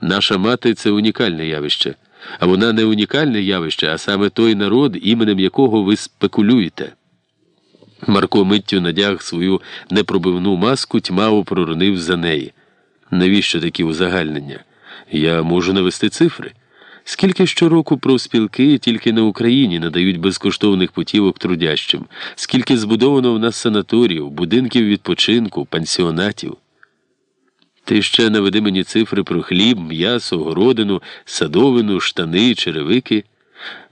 Наша мати це унікальне явище, а вона не унікальне явище, а саме той народ, іменем якого ви спекулюєте. Марко миттю надяг свою непробивну маску, тьмаво проронив за неї. Навіщо такі узагальнення? Я можу навести цифри. Скільки щороку профспілки тільки на Україні надають безкоштовних путівок трудящим, скільки збудовано в нас санаторіїв, будинків відпочинку, пансіонатів. Ти ще наведи мені цифри про хліб, м'ясо, городину, садовину, штани, черевики.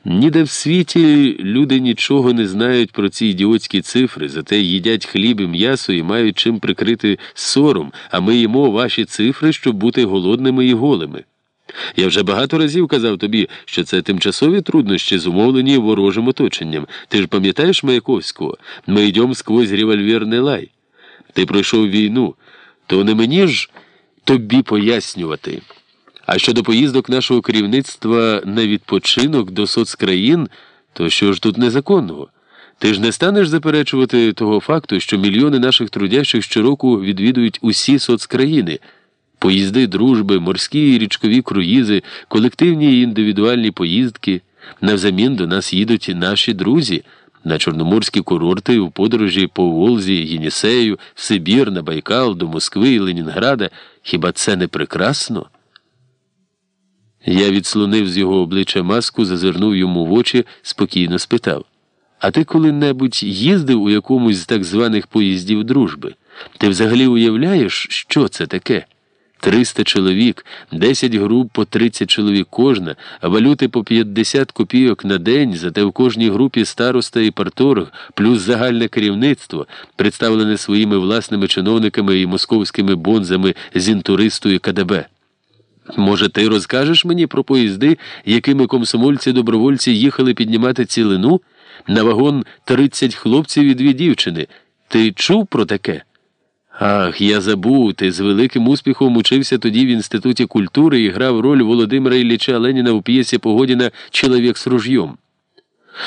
Ніде в світі люди нічого не знають про ці ідіотські цифри, зате їдять хліб і м'ясо і мають чим прикрити сором, а ми їмо ваші цифри, щоб бути голодними і голими. Я вже багато разів казав тобі, що це тимчасові труднощі, зумовлені ворожим оточенням. Ти ж пам'ятаєш Маяковського? Ми йдемо сквозь револьверний лай. Ти пройшов війну, то не мені ж тобі пояснювати. А щодо поїздок нашого керівництва на відпочинок до соцкраїн, то що ж тут незаконного? Ти ж не станеш заперечувати того факту, що мільйони наших трудящих щороку відвідують усі соцкраїни, поїзди дружби, морські і річкові круїзи, колективні і індивідуальні поїздки. Навзамін до нас їдуть наші друзі на чорноморські курорти у подорожі по Волзі, Єнісею, в Сибір, на Байкал, до Москви і Ленінграда. Хіба це не прекрасно? Я відслонив з його обличчя маску, зазирнув йому в очі, спокійно спитав. А ти коли-небудь їздив у якомусь з так званих поїздів дружби? Ти взагалі уявляєш, що це таке? Триста чоловік, десять груп по тридцять чоловік кожна, валюти по п'ятдесят копійок на день, зате в кожній групі староста і парторг, плюс загальне керівництво, представлене своїми власними чиновниками і московськими бонзами з інтуристу і КДБ. Може, ти розкажеш мені про поїзди, якими комсомольці-добровольці їхали піднімати цілину? На вагон тридцять хлопців і дві дівчини. Ти чув про таке? Ах, я забув, ти з великим успіхом учився тоді в Інституті культури і грав роль Володимира Ілліча Леніна у п'єсі Погодіна Чоловік з ружйом.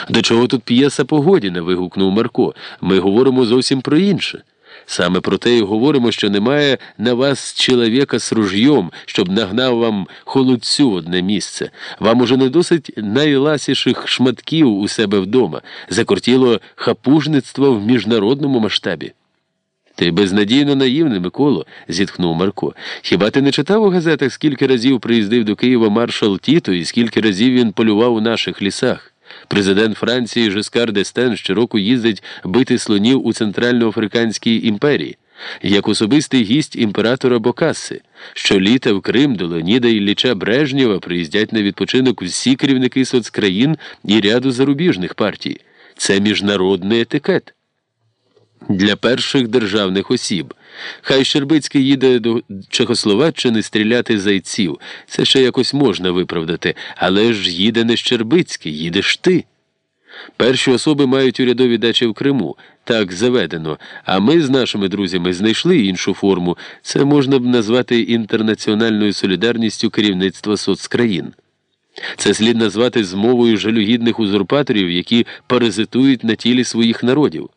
До чого тут п'єса Погодіна? вигукнув Марко. Ми говоримо зовсім про інше. Саме про те і говоримо, що немає на вас чоловіка з ружйом, щоб нагнав вам холодцю в одне місце. Вам уже не досить найласіших шматків у себе вдома. Закортіло хапужництво в міжнародному масштабі. Ти безнадійно наївний, Миколо, зітхнув Марко. Хіба ти не читав у газетах, скільки разів приїздив до Києва маршал Тіто і скільки разів він полював у наших лісах? Президент Франції Жескар Дестен щороку їздить бити слонів у Центральноафриканській імперії, як особистий гість імператора Бокаси. Щоліта в Крим до Леоніда Ілліча Брежнєва приїздять на відпочинок всі керівники соцкраїн і ряду зарубіжних партій. Це міжнародний етикет. Для перших державних осіб. Хай Щербицький їде до Чехословаччини стріляти зайців. Це ще якось можна виправдати, але ж їде не Щербицький, їдеш ти. Перші особи мають урядові дачі в Криму, так заведено. А ми з нашими друзями знайшли іншу форму. Це можна б назвати інтернаціональною солідарністю керівництва соцкраїн. Це слід назвати змовою жалюгідних узурпаторів, які паразитують на тілі своїх народів.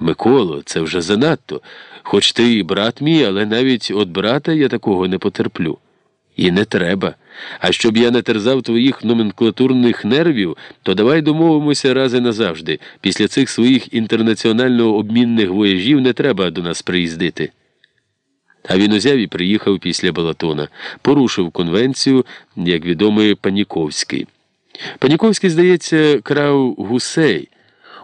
Миколо, це вже занадто. Хоч ти і брат мій, але навіть від брата я такого не потерплю. І не треба. А щоб я не терзав твоїх номенклатурних нервів, то давай домовимося раз і назавжди. Після цих своїх інтернаціонально обмінних вояжів не треба до нас приїздити. А він узяв і приїхав після Балатона, порушив конвенцію, як відомий Паніковський. Паніковський, здається, крав гусей.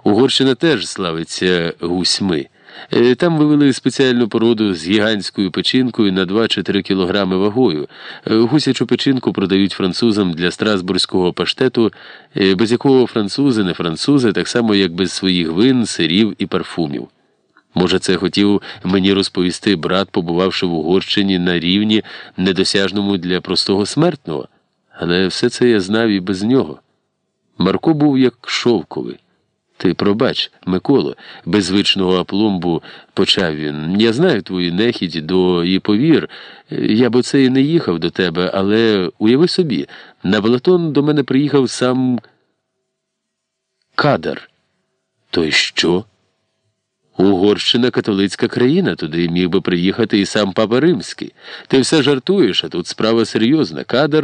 Угорщина теж славиться гусьми. Е, там вивели спеціальну породу з гігантською печінкою на 2 чи 3 кілограми вагою. Е, гусячу печінку продають французам для страсбурзького паштету, е, без якого французи не французи, так само як без своїх вин, сирів і парфумів. Може, це хотів мені розповісти брат, побувавши в Угорщині на рівні, недосяжному для простого смертного, але все це я знав і без нього. Марко був як шовковий. Ти пробач, Миколо, без звичного апломбу почав він. Я знаю твою нехідь до і повір. Я б оце і не їхав до тебе, але уяви собі, на балатон до мене приїхав сам Кадар. То й що? Угорщина католицька країна, туди міг би приїхати і сам папа римський. Ти все жартуєш, а тут справа серйозна. Кадр